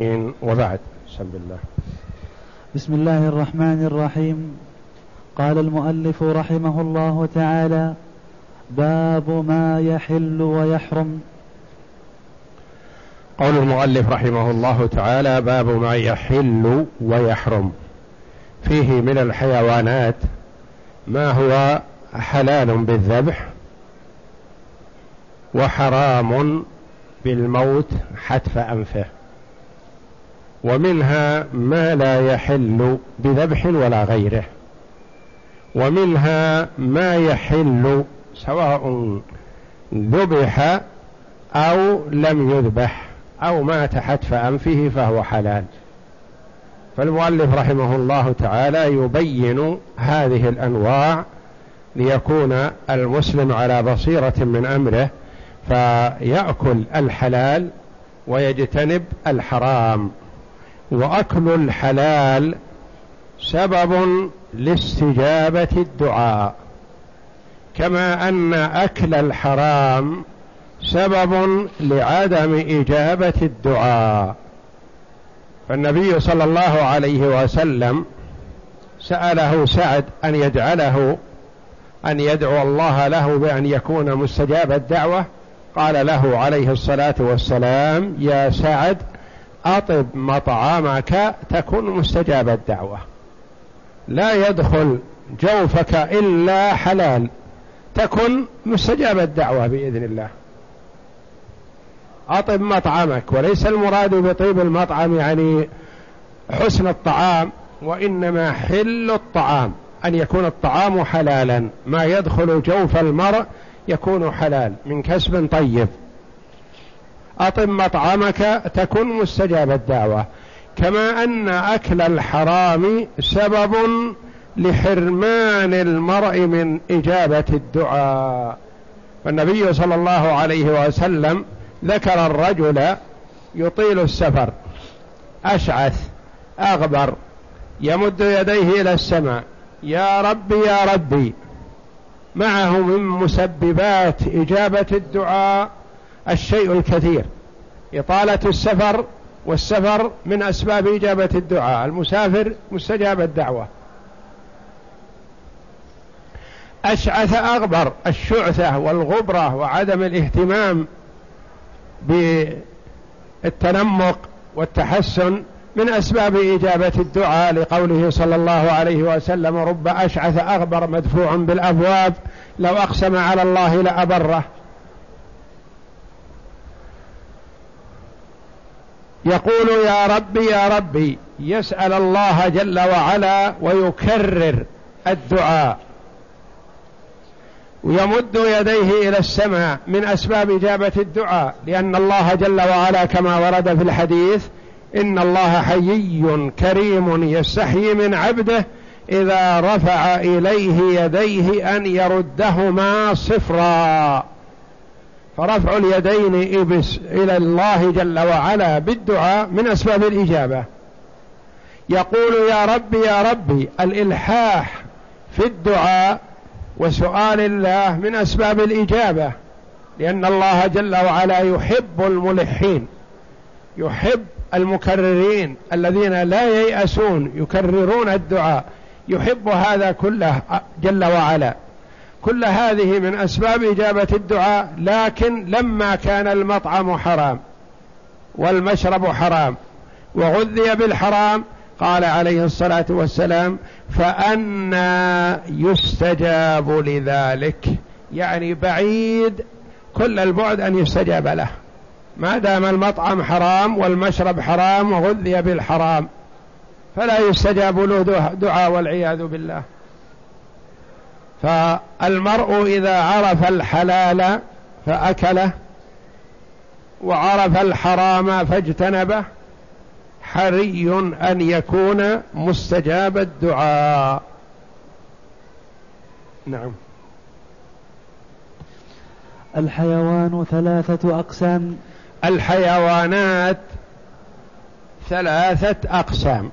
إن وبعد. بسم الله. بسم الله الرحمن الرحيم. قال المؤلف رحمه الله تعالى باب ما يحل ويحرم. قول المؤلف رحمه الله تعالى باب ما يحل ويحرم. فيه من الحيوانات ما هو حلال بالذبح وحرام بالموت حتف أنفه. ومنها ما لا يحل بذبح ولا غيره. ومنها ما يحل سواء ذبح أو لم يذبح أو مات حتف أنفه فهو حلال. فالمؤلف رحمه الله تعالى يبين هذه الأنواع ليكون المسلم على بصيرة من أمره فيأكل الحلال ويجتنب الحرام. وأكل الحلال سبب لاستجابة الدعاء. كما أن أكل الحرام سبب لعدم إجابة الدعاء. فالنبي صلى الله عليه وسلم سأله سعد أن يجعله أن يدعو الله له بأن يكون مستجاب الدعوة. قال له عليه الصلاة والسلام يا سعد أطب مطعمك تكن مستجاب الدعوة. لا يدخل جوفك إلا حلال. تكن مستجاب الدعوة بإذن الله. أطب مطعمك وليس المراد بطيب المطعم يعني حسن الطعام وإنما حل الطعام أن يكون الطعام حلالا. ما يدخل جوف المرء يكون حلال من كسب طيب. أطم مطعمك تكن مستجاب الدعوة. كما أن أكل الحرام سبب لحرمان المرء من إجابة الدعاء. فالنبي صلى الله عليه وسلم ذكر الرجل يطيل السفر أشعث أغبر يمد يديه إلى السماء يا ربي يا ربي معه من مسببات إجابة الدعاء الشيء الكثير. إطالة السفر والسفر من أسباب إجابة الدعاء. المسافر مستجاب الدعوة. أشعث أغبر الشعثة والغبرة وعدم الاهتمام بالتنمق والتحسن من أسباب إجابة الدعاء لقوله صلى الله عليه وسلم رب أشعث أغبر مدفوع بالأبواب لو أقسم على الله لأبره. يقول يا ربي يا ربي يسأل الله جل وعلا ويكرر الدعاء. ويمد يديه إلى السماء من أسباب إجابة الدعاء لأن الله جل وعلا كما ورد في الحديث إن الله حيي كريم يستحيي من عبده إذا رفع إليه يديه أن يردهما صفرا. فرفع اليدين إبس إلى الله جل وعلا بالدعاء من أسباب الإجابة. يقول يا ربي يا ربي الإلحاح في الدعاء وسؤال الله من أسباب الإجابة لأن الله جل وعلا يحب الملحين يحب المكررين الذين لا ييأسون يكررون الدعاء يحب هذا كله جل وعلا. كل هذه من أسباب إجابة الدعاء لكن لما كان المطعم حرام والمشرب حرام وغذي بالحرام قال عليه الصلاة والسلام فأنا يستجاب لذلك. يعني بعيد كل البعد أن يستجاب له. ما دام المطعم حرام والمشرب حرام وغذي بالحرام فلا يستجاب له دعاء والعياذ بالله. فالمرء إذا عرف الحلال فأكله وعرف الحرام فاجتنبه حري أن يكون مستجاب الدعاء. نعم. الحيوان ثلاثة أقسام. الحيوانات ثلاثة أقسام.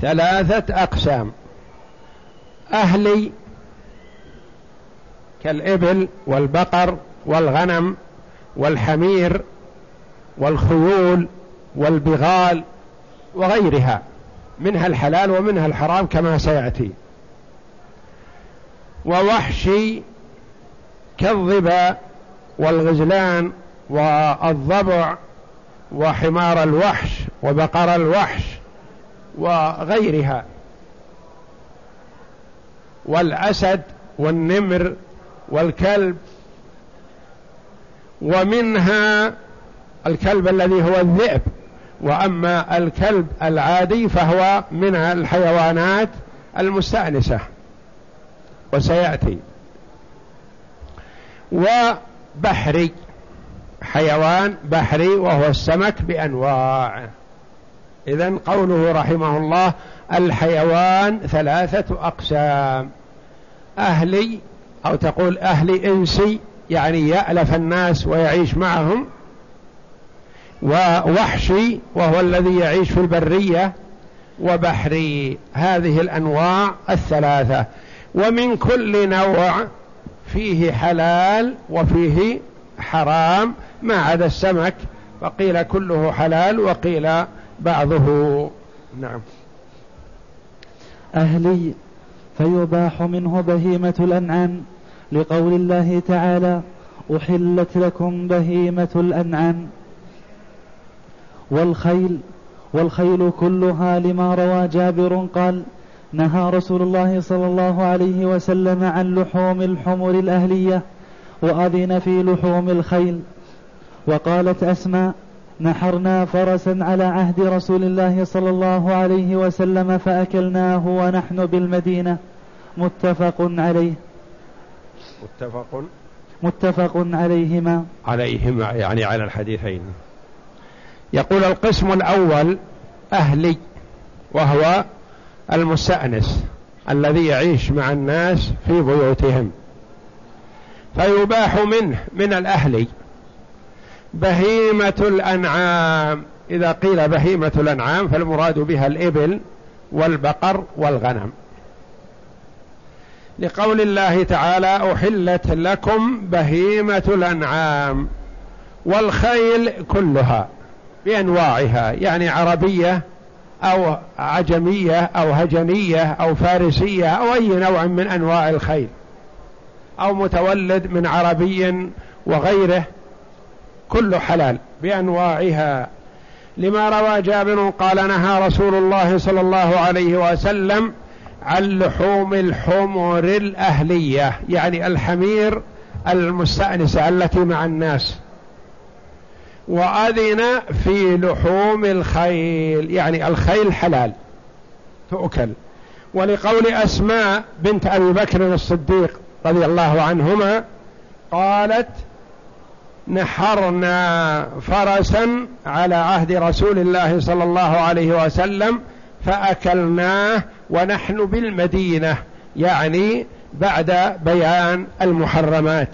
ثلاثة أقسام. أهلي كالإبل والبقر والغنم والحمير والخيول والبغال وغيرها منها الحلال ومنها الحرام كما سيأتي. ووحشي كالظبا والغزلان والضبع وحمار الوحش وبقر الوحش وغيرها. والأسد والنمر والكلب ومنها الكلب الذي هو الذئب. وأما الكلب العادي فهو من الحيوانات المستأنسة وسيأتي. وبحري حيوان بحري وهو السمك بأنواعه إذا قوله رحمه الله الحيوان ثلاثة أقسام. أهلي أو تقول أهلي إنسي يعني يألف الناس ويعيش معهم ووحشي وهو الذي يعيش في البرية وبحري. هذه الأنواع الثلاثة. ومن كل نوع فيه حلال وفيه حرام. ما عدا السمك فقيل كله حلال وقيل بعضه. نعم. أهلي فيباح منه بهيمة الأنعام. لقول الله تعالى أحلت لكم بهيمة الأنعام. والخيل والخيل كلها لما روى جابر قال نهى رسول الله صلى الله عليه وسلم عن لحوم الحمر الأهلية وأذن في لحوم الخيل. وقالت أسماء نحرنا فرسا على عهد رسول الله صلى الله عليه وسلم فأكلناه ونحن بالمدينة. متفق عليه. متفق متفق عليهما. عليهما يعني على الحديثين. يقول القسم الأول أهلي وهو المستأنس الذي يعيش مع الناس في بيوتهم. فيباح منه من الأهلي. بهيمة الأنعام. إذا قيل بهيمة الأنعام فالمراد بها الإبل والبقر والغنم. لقول الله تعالى أحلت لكم بهيمة الأنعام والخيل كلها بأنواعها يعني عربية أو عجمية أو هجنية أو فارسية أو أي نوع من أنواع الخيل أو متولد من عربي وغيره. كل حلال بأنواعها. لما روى جابر قال نهى رسول الله صلى الله عليه وسلم عن لحوم الحمر الأهلية يعني الحمير المستأنسة التي مع الناس. وأذن في لحوم الخيل يعني الخيل حلال تؤكل. ولقول أسماء بنت أبي بكر الصديق رضي الله عنهما قالت نحرنا فرسا على عهد رسول الله صلى الله عليه وسلم فأكلناه ونحن بالمدينة يعني بعد بيان المحرمات.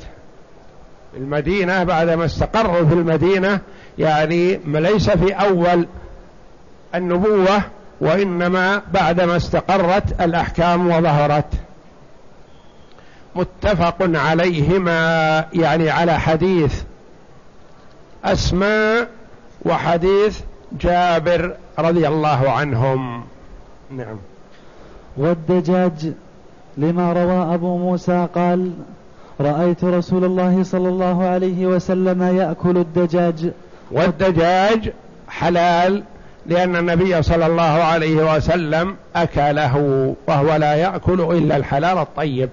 المدينة بعدما استقروا في المدينة يعني ليس في أول النبوة وإنما بعدما استقرت الأحكام وظهرت. متفق عليهما يعني على حديث أسماء وحديث جابر رضي الله عنهم. نعم. والدجاج لما روى أبو موسى قال رأيت رسول الله صلى الله عليه وسلم يأكل الدجاج. والدجاج حلال لأن النبي صلى الله عليه وسلم أكله وهو لا يأكل إلا الحلال الطيب.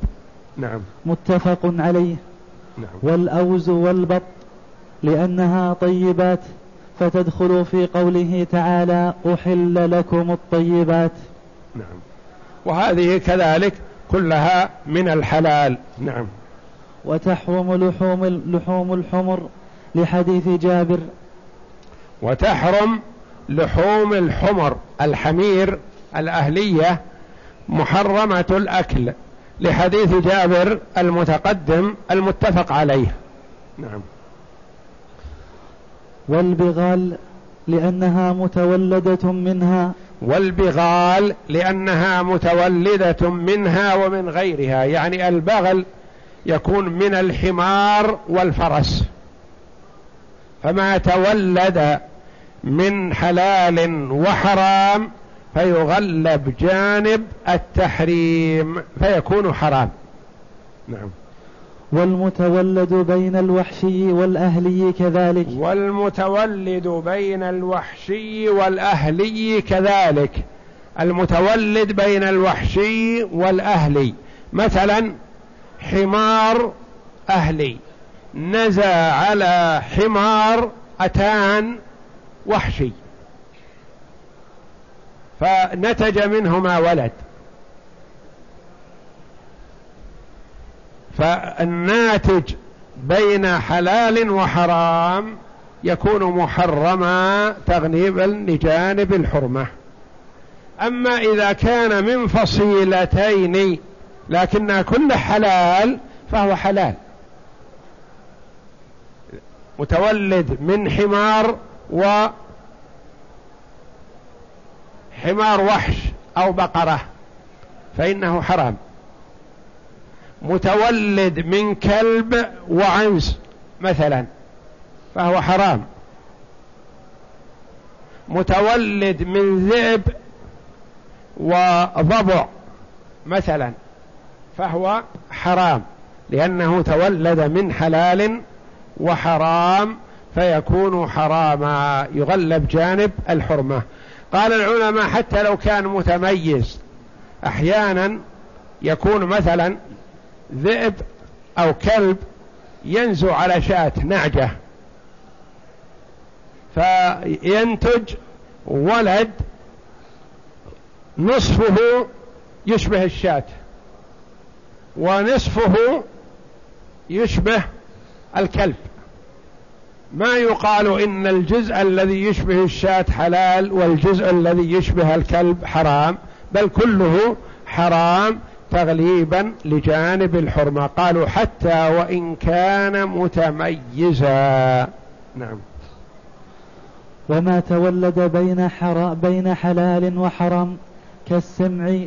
نعم. متفق عليه. نعم. والأوز والبط. لأنها طيبات فتدخل في قوله تعالى أحل لكم الطيبات. نعم. وهذه كذلك كلها من الحلال. نعم. وتحرم لحوم لحوم الحمر لحديث جابر. وتحرم لحوم الحمر الحمير الأهلية محرمة الأكل لحديث جابر المتقدم المتفق عليه. نعم. والبغال لأنها متولدة منها. والبغال لأنها متولدة منها ومن غيرها يعني البغل يكون من الحمار والفرس. فما تولد من حلال وحرام فيغلب جانب التحريم فيكون حرام. نعم. والمتولد بين الوحشي والأهلي كذلك. والمتولد بين الوحشي والأهلي كذلك. المتولد بين الوحشي والأهلي. مثلا حمار أهلي. نزى على حمار أتان وحشي. فنتج منهما ولد. فالناتج بين حلال وحرام يكون محرما تغنيبا لجانب الحرمة. أما إذا كان من فصيلتين لكن كل حلال فهو حلال. متولد من حمار و حمار وحش أو بقرة فإنه حرام. متولد من كلب وعنز مثلا فهو حرام. متولد من ذئب وضبع مثلا فهو حرام لأنه تولد من حلال وحرام فيكون حراما. يغلب جانب الحرمة. قال العلماء حتى لو كان متميز أحيانا يكون مثلا ذئب أو كلب ينزو على شاة نعجة. فينتج ولد نصفه يشبه الشاة ونصفه يشبه الكلب. ما يقال إن الجزء الذي يشبه الشاة حلال والجزء الذي يشبه الكلب حرام بل كله حرام تغليبا لجانب الحرمة. قالوا حتى وإن كان متميزا. نعم. وما تولد بين, حرا بين حلال وحرام كالسمع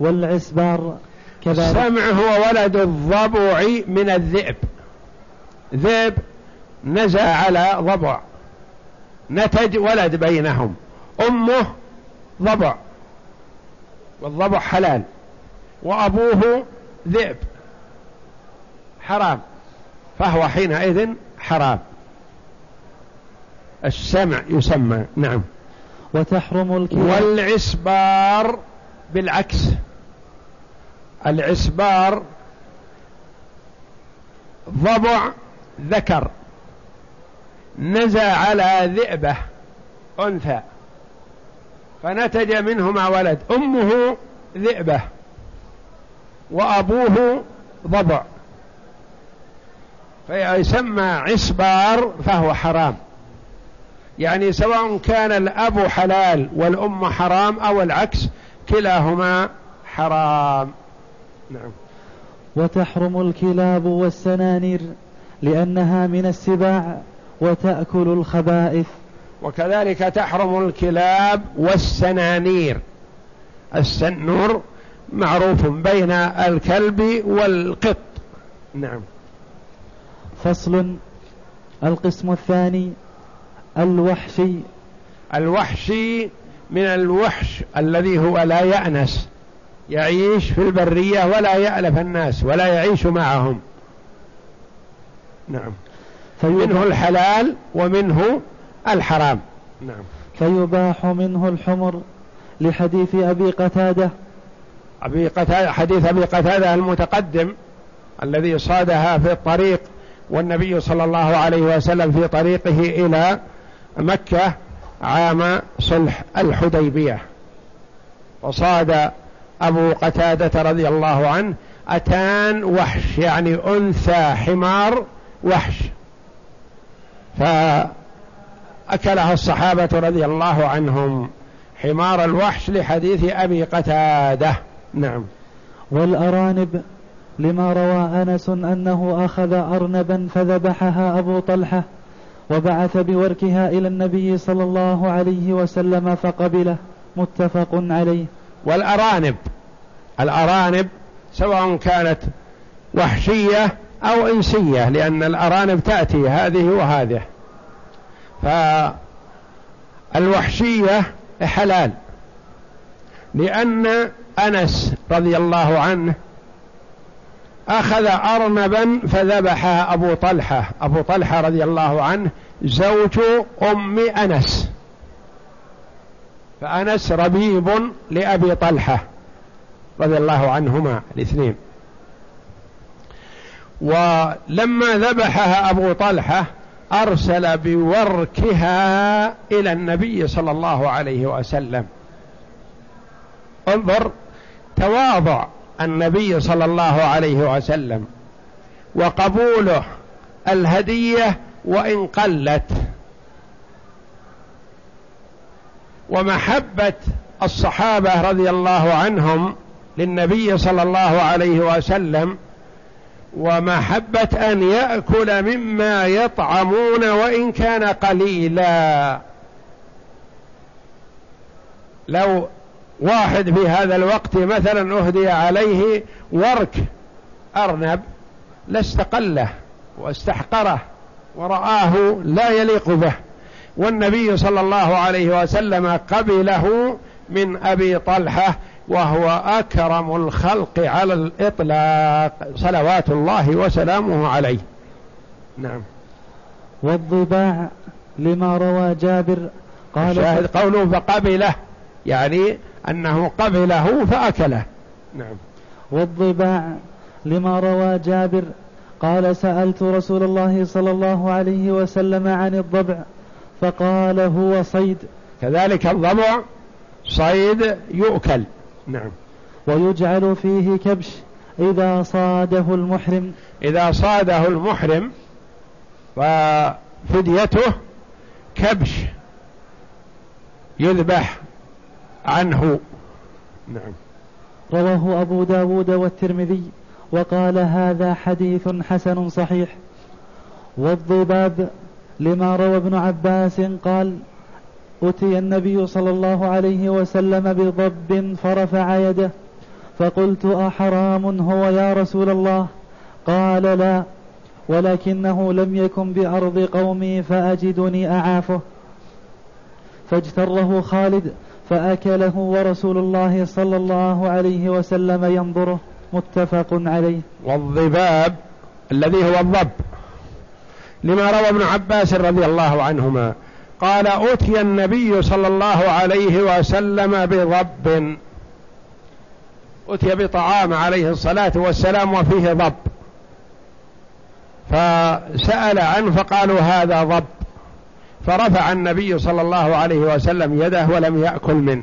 والعسبار كذلك السمع هو ولد الضبع من الذئب. ذئب نزى على ضبع. نتج ولد بينهم. أمه ضبع. والضبع حلال. وأبوه ذئب. حرام. فهو حينئذ حرام. السمع يسمى نعم. وتحرم الكلاب والعسبار بالعكس. العسبار ضبع ذكر. نزى على ذئبة أنثى. فنتج منهما ولد. أمه ذئبة. وأبوه ضبع. فيسمى عسبار فهو حرام. يعني سواء كان الأب حلال والأم حرام أو العكس كلاهما حرام. نعم. وتحرم الكلاب والسنانير لأنها من السباع وتأكل الخبائث. وكذلك تحرم الكلاب والسنانير. السنور معروف بين الكلب والقط. نعم. فصل. القسم الثاني الوحشي. الوحشي من الوحش الذي هو لا يأنس. يعيش في البرية ولا يألف الناس ولا يعيش معهم. نعم. فمنه الحلال ومنه الحرام. نعم. فيباح منه الحمر لحديث أبي قتادة. أبي قتادة حديث أبي قتادة المتقدم الذي صادها في الطريق والنبي صلى الله عليه وسلم في طريقه إلى مكة عام صلح الحديبية. وصاد أبو قتادة رضي الله عنه أتان وحش يعني أنثى حمار وحش. فأكلها الصحابة رضي الله عنهم حمار الوحش لحديث أبي قتادة. نعم. والأرانب لما روى أنس أنه أخذ أرنبا فذبحها أبو طلحة وبعث بوركها إلى النبي صلى الله عليه وسلم فقبله. متفق عليه. والأرانب الأرانب سواء كانت وحشية أو إنسية لأن الأرانب تأتي هذه وهذه. فالوحشية حلال لأن أنس رضي الله عنه أخذ أرنبا فذبح أبو طلحة. أبو طلحة رضي الله عنه زوج أم أنس. فأنس ربيب لأبي طلحة رضي الله عنهما الاثنين. ولما ذبحها أبو طلحة أرسل بوركها إلى النبي صلى الله عليه وسلم. انظر تواضع النبي صلى الله عليه وسلم وقبوله الهدية وإن قلت ومحبة الصحابة رضي الله عنهم للنبي صلى الله عليه وسلم ومحبة أن يأكل مما يطعمون وإن كان قليلا. لو واحد في هذا الوقت مثلا أهدي عليه ورك أرنب لاستقله واستحقره ورآه لا يليق به والنبي صلى الله عليه وسلم قبله من أبي طلحة وهو أكرم الخلق على الإطلاق صلوات الله وسلامه عليه. نعم. والضباع لما روى جابر قال قوله فقبله يعني أنه قبله فأكله. نعم. والضباع لما روى جابر قال سألت رسول الله صلى الله عليه وسلم عن الضبع فقال هو صيد. كذلك الضبع صيد يؤكل. نعم. ويجعل فيه كبش إذا صاده المحرم. إذا صاده المحرم ففديته كبش يذبح عنه. نعم. رواه أبو داود والترمذي وقال هذا حديث حسن صحيح. والضباب لما روى ابن عباس قال أتي النبي صلى الله عليه وسلم بضب فرفع يده فقلت أحرام هو يا رسول الله؟ قال لا ولكنه لم يكن بأرض قومي فأجدني أعافه. فاجتره خالد فأكله ورسول الله صلى الله عليه وسلم ينظره متفق عليه. والضباب الذي هو الضب. لما روى ابن عباس رضي الله عنهما قال أتي النبي صلى الله عليه وسلم بضب. أتي بطعام عليه الصلاة والسلام وفيه ضب. فسأل عنه فقالوا هذا ضب. فرفع النبي صلى الله عليه وسلم يده ولم يأكل منه.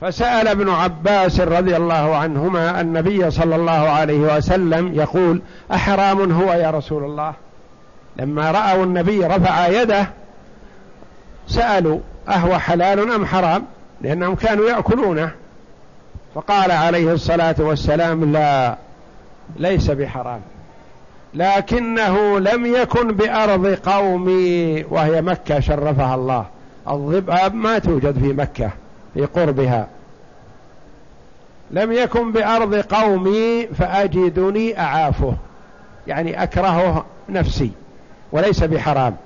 فسأل ابن عباس رضي الله عنهما النبي صلى الله عليه وسلم يقول أحرام هو يا رسول الله؟ لما رأوا النبي رفع يده سألوا أهو حلال أم حرام؟ لأنهم كانوا يأكلونه. فقال عليه الصلاة والسلام لا ليس بحرام. لكنه لم يكن بأرض قومي وهي مكة شرفها الله. الضباب ما توجد في مكة في قربها. لم يكن بأرض قومي فأجدني أعافه. يعني أكرهه نفسي وليس بحرام.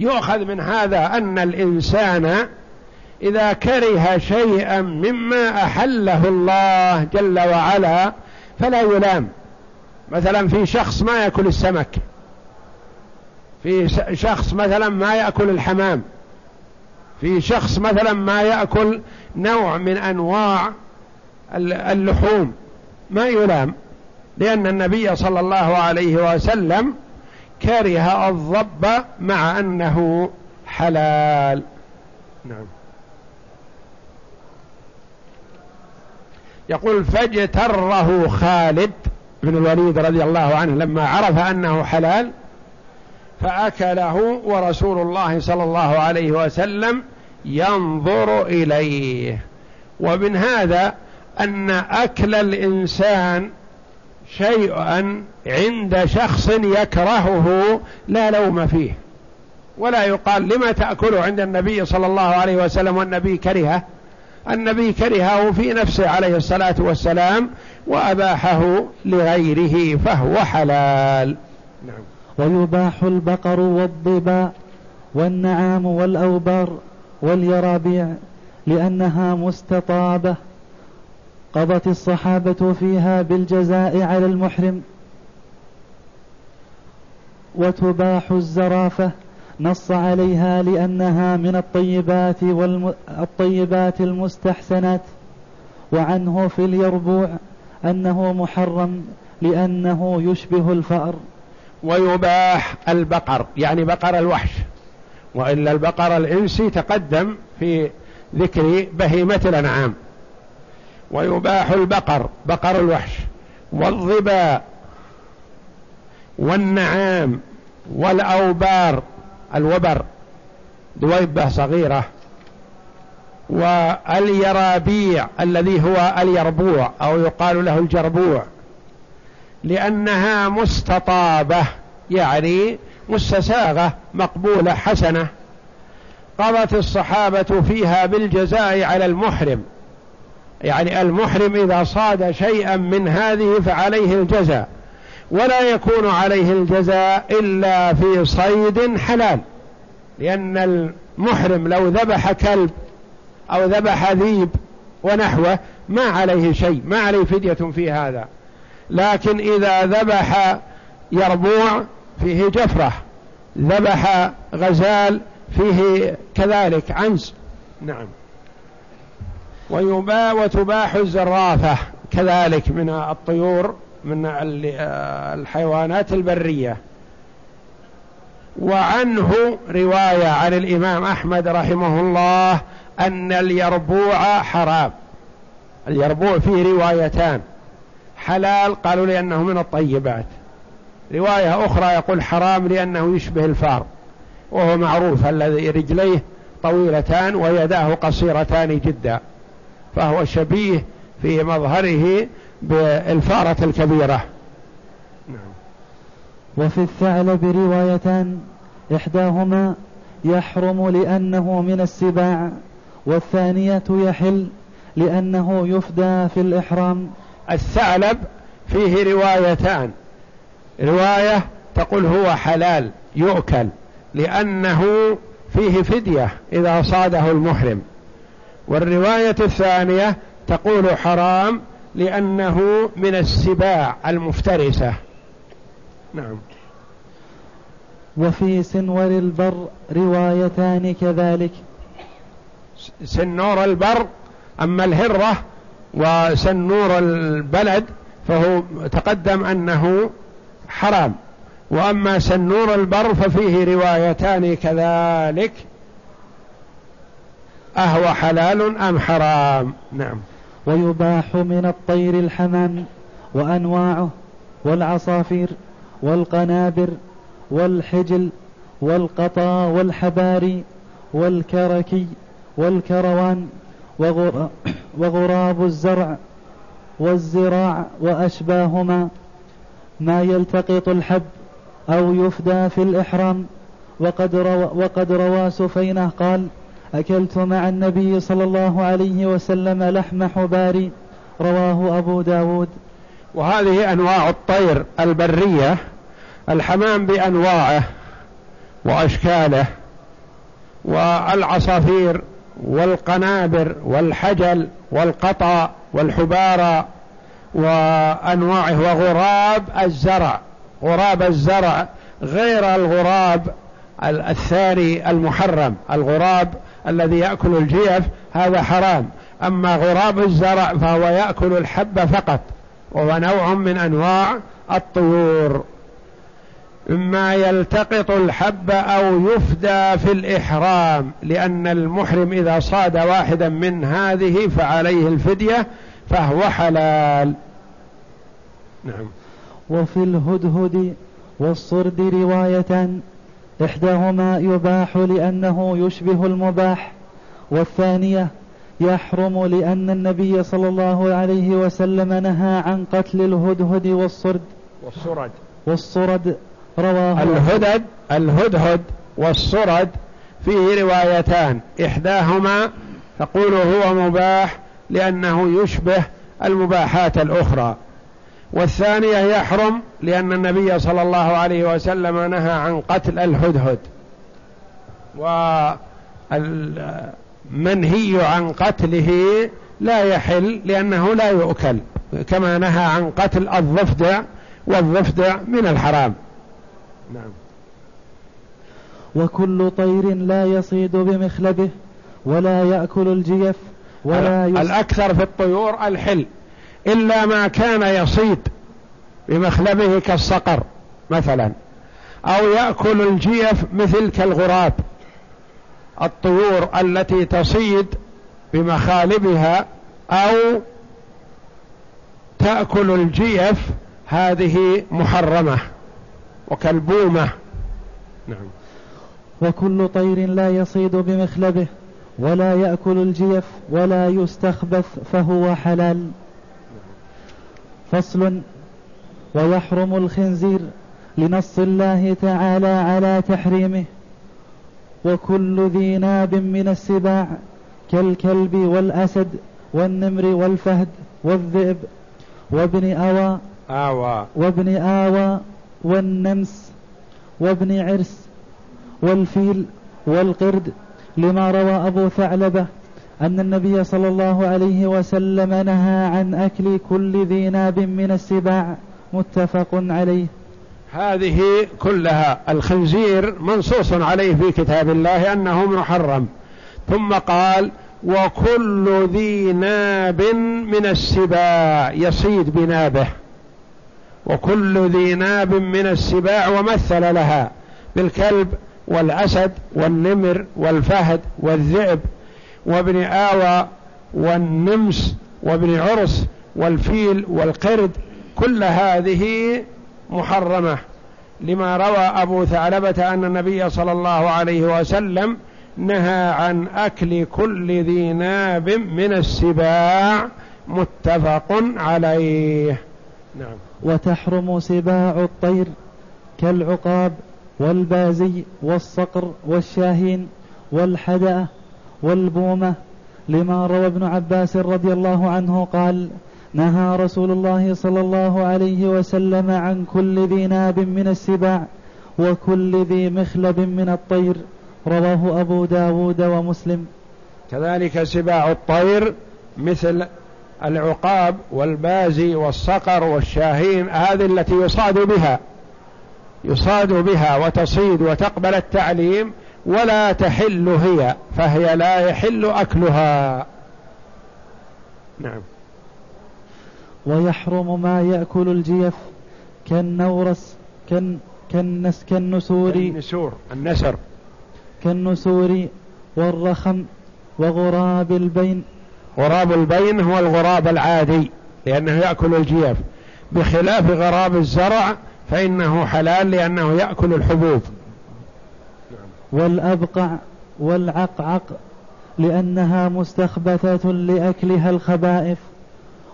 يؤخذ من هذا أن الإنسان إذا كره شيئا مما أحله الله جل وعلا فلا يلام. مثلا في شخص ما يأكل السمك. في شخص مثلا ما يأكل الحمام. في شخص مثلا ما يأكل نوع من أنواع اللحوم. ما يلام. لأن النبي صلى الله عليه وسلم كره الضب مع أنه حلال. نعم. يقول فاجتره خالد بن الوليد رضي الله عنه لما عرف أنه حلال فأكله ورسول الله صلى الله عليه وسلم ينظر إليه. ومن هذا أن أكل الإنسان شيئا عند شخص يكرهه لا لوم فيه. ولا يقال لما تأكله عند النبي صلى الله عليه وسلم والنبي كرهه؟ النبي كرهه في نفسه عليه الصلاة والسلام وأباحه لغيره فهو حلال. نعم. ويباح البقر والضباء والنعام والأوبار واليرابيع لأنها مستطابة. قضت الصحابة فيها بالجزاء على المحرم. وتباح الزرافة نص عليها لأنها من الطيبات والم... الطيبات المستحسنات. وعنه في اليربوع أنه محرم لأنه يشبه الفأر. ويباح البقر يعني بقر الوحش. وإلا البقر الإنسي تقدم في ذكر بهيمة الأنعام. ويباح البقر بقر الوحش. والظبا والنعام والأوبار الوبر دويبة صغيرة. واليرابيع الذي هو اليربوع أو يقال له الجربوع. لأنها مستطابة يعني مستساغة مقبولة حسنة. قضت الصحابة فيها بالجزاء على المحرم. يعني المحرم إذا صاد شيئا من هذه فعليه الجزاء. ولا يكون عليه الجزاء إلا في صيد حلال. لأن المحرم لو ذبح كلب أو ذبح ذيب ونحوه ما عليه شيء ما عليه فدية في هذا. لكن إذا ذبح يربوع فيه جفرة ذبح غزال فيه كذلك عنز. نعم. ويباع وتباح الزرافة كذلك من الطيور من الحيوانات البرية. وعنه رواية عن الإمام أحمد رحمه الله أن اليربوع حرام. اليربوع فيه روايتان. حلال قالوا لأنه من الطيبات. رواية أخرى يقول حرام لأنه يشبه الفار. وهو معروف الذي رجليه طويلتان ويداه قصيرتان جدا. فهو شبيه في مظهره بالفارة الكبيرة. نعم. وفي الثعلب روايتان إحداهما يحرم لأنه من السباع. والثانية يحل لأنه يفدى في الإحرام. الثعلب فيه روايتان. رواية تقول هو حلال يؤكل لأنه فيه فدية إذا صاده المحرم. والرواية الثانية تقول حرام لأنه من السباع المفترسة. نعم. وفي سنور البر روايتان كذلك. سنور البر أما الهرة وسنور البلد فهو تقدم أنه حرام. وأما سنور البر ففيه روايتان كذلك. أهو حلال أم حرام؟ نعم. ويباح من الطير الحمام وأنواعه والعصافير والقنابر والحجل والقطا والحباري والكركي والكروان وغراب الزرع والزراع وأشباهما ما يلتقط الحب أو يفدى في الإحرام. وقد روى, وقد روى سفينة قال أكلت مع النبي صلى الله عليه وسلم لحم حباري. رواه أبو داود. وهذه أنواع الطير البرية الحمام بأنواعه وأشكاله والعصافير والقنابر والحجل والقطا والحبارى وأنواعه وغراب الزرع غراب الزرع غير الغراب الثاني المحرم الغراب الذي يأكل الجيف هذا حرام. أما غراب الزرع فهو يأكل الحب فقط وهو نوع من أنواع الطيور. إما يلتقط الحب أو يفدى في الإحرام لأن المحرم إذا صاد واحدا من هذه فعليه الفدية فهو حلال. نعم. وفي الهدهد والصرد رواية إحداهما يباح لأنه يشبه المباح والثانية يحرم لأن النبي صلى الله عليه وسلم نهى عن قتل الهدهد والصرد. والصرد. والصرد. رواه الهدد الهدهد والصرد فيه روايتان. إحداهما تقول هو مباح لأنه يشبه المباحات الأخرى. والثانية يحرم لأن النبي صلى الله عليه وسلم نهى عن قتل الهدهد. والمنهي عن قتله لا يحل لأنه لا يؤكل كما نهى عن قتل الضفدع والضفدع من الحرام. نعم وكل طير لا يصيد بمخلبه ولا يأكل الجيف ولا. الأكثر في الطيور الحل إلا ما كان يصيد بمخلبه كالصقر مثلا أو يأكل الجيف مثل كالغراب الطيور التي تصيد بمخالبها أو تأكل الجيف هذه محرمة وكالبومة نعم. وكل طير لا يصيد بمخلبه ولا يأكل الجيف ولا يستخبث فهو حلال. فصل. ويحرم الخنزير لنص الله تعالى على تحريمه. وكل ذي ناب من السباع كالكلب والأسد والنمر والفهد والذئب. وابن أوى. آوى. وابن آوى. والنمس وابن عرس والفيل والقرد لما روى أبو ثعلبة أن النبي صلى الله عليه وسلم نهى عن أكل كل ذي ناب من السباع متفق عليه. هذه كلها الخنزير منصوص عليه في كتاب الله أنه محرم. ثم قال وكل ذي ناب من السباع يصيد بنابه. وكل ذي ناب من السباع ومثل لها بالكلب والأسد والنمر والفهد والذئب وابن آوى والنمس وابن عرس والفيل والقرد كل هذه محرمة. لما روى أبو ثعلبة أن النبي صلى الله عليه وسلم نهى عن أكل كل ذي ناب من السباع متفق عليه. نعم. وتحرم سباع الطير كالعقاب والبازي والصقر والشاهين والحدأة والبومة. لما روى ابن عباس رضي الله عنه قال نهى رسول الله صلى الله عليه وسلم عن كل ذي ناب من السباع وكل ذي مخلب من الطير. رواه أبو داود ومسلم. كذلك سباع الطير مثل العقاب والبازي والصقر والشاهين هذه التي يصاد بها يصاد بها وتصيد وتقبل التعليم ولا تحل هي فهي لا يحل أكلها. نعم. ويحرم ما يأكل الجيف كالنورس كن كالنس كالنسور. النسور النسر. كالنسور والرخم وغراب البين. غراب البين هو الغراب العادي لأنه يأكل الجيف. بخلاف غراب الزرع فإنه حلال لأنه يأكل الحبوب. والأبقع والعقعق لأنها مستخبثة لأكلها الخبائث.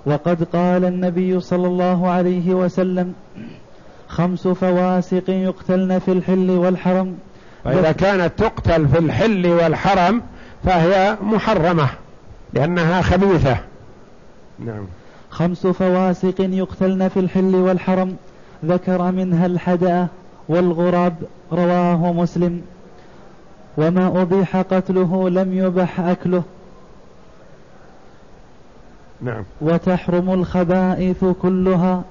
وقد قال النبي صلى الله عليه وسلم خمس فواسق يقتلن في الحل والحرم. فإذا كانت تقتل في الحل والحرم فهي محرمة. لأنها خبيثة. نعم. خمس فواسق يقتلن في الحل والحرم ذكر منها الحدأ والغراب رواه مسلم. وما أبيح قتله لم يبح أكله. نعم. وتحرم الخبائث كلها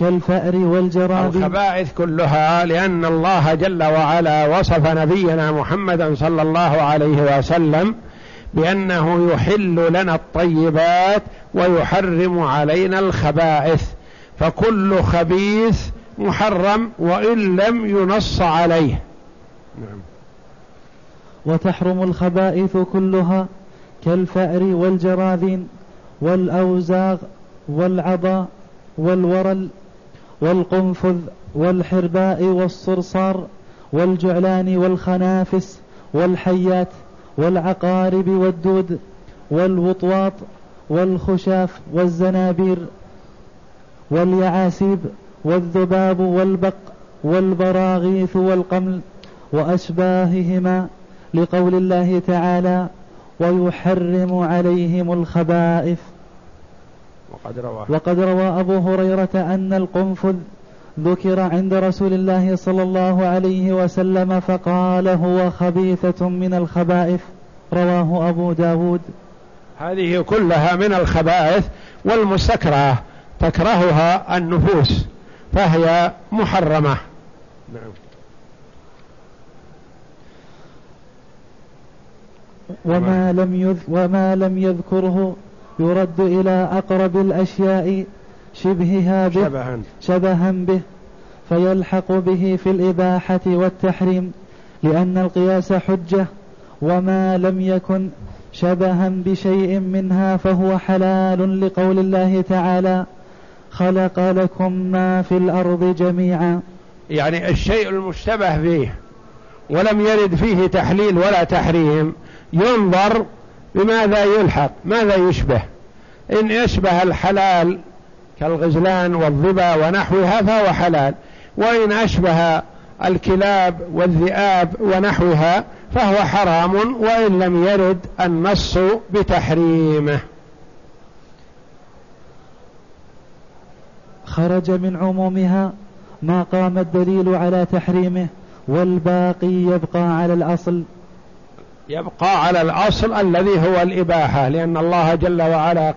كالفأر والجراد. الخبائث كلها لأن الله جل وعلا وصف نبينا محمدا صلى الله عليه وسلم بأنه يحل لنا الطيبات ويحرم علينا الخبائث. فكل خبيث محرم وإن لم ينص عليه. نعم. وتحرم الخبائث كلها كالفأر والجراذين والأوزاغ والعضاء والورل والقنفذ والحرباء والصرصار والجعلان والخنافس والحيات والعقارب والدود والوطواط والخشاف والزنابير واليعاسيب والذباب والبق والبراغيث والقمل وأشباههما لقول الله تعالى ويحرم عليهم الخبائث. وقد روى وقد روى أبو هريرة أن القنفذ ذكر عند رسول الله صلى الله عليه وسلم فقال هو خبيثة من الخبائث. رواه أبو داود. هذه كلها من الخبائث والمستكره تكرهها النفوس فهي محرمة. نعم. وما لم يذ وما لم يذكره يرد إلى أقرب الأشياء شبهها به شبها, شبها به فيلحق به في الإباحة والتحريم لأن القياس حجة وما لم يكن شبها بشيء منها فهو حلال لقول الله تعالى خلق لكم ما في الأرض جميعا. يعني الشيء المشتبه فيه ولم يرد فيه تحليل ولا تحريم ينظر بماذا يلحق ماذا يشبه. إن يشبه الحلال كالغزلان والظبا ونحوها فهو حلال وإن أشبه الكلاب والذئاب ونحوها فهو حرام وإن لم يرد النص بتحريمه. خرج من عمومها ما قام الدليل على تحريمه والباقي يبقى على الأصل. يبقى على الأصل الذي هو الإباحة لأن الله جل وعلا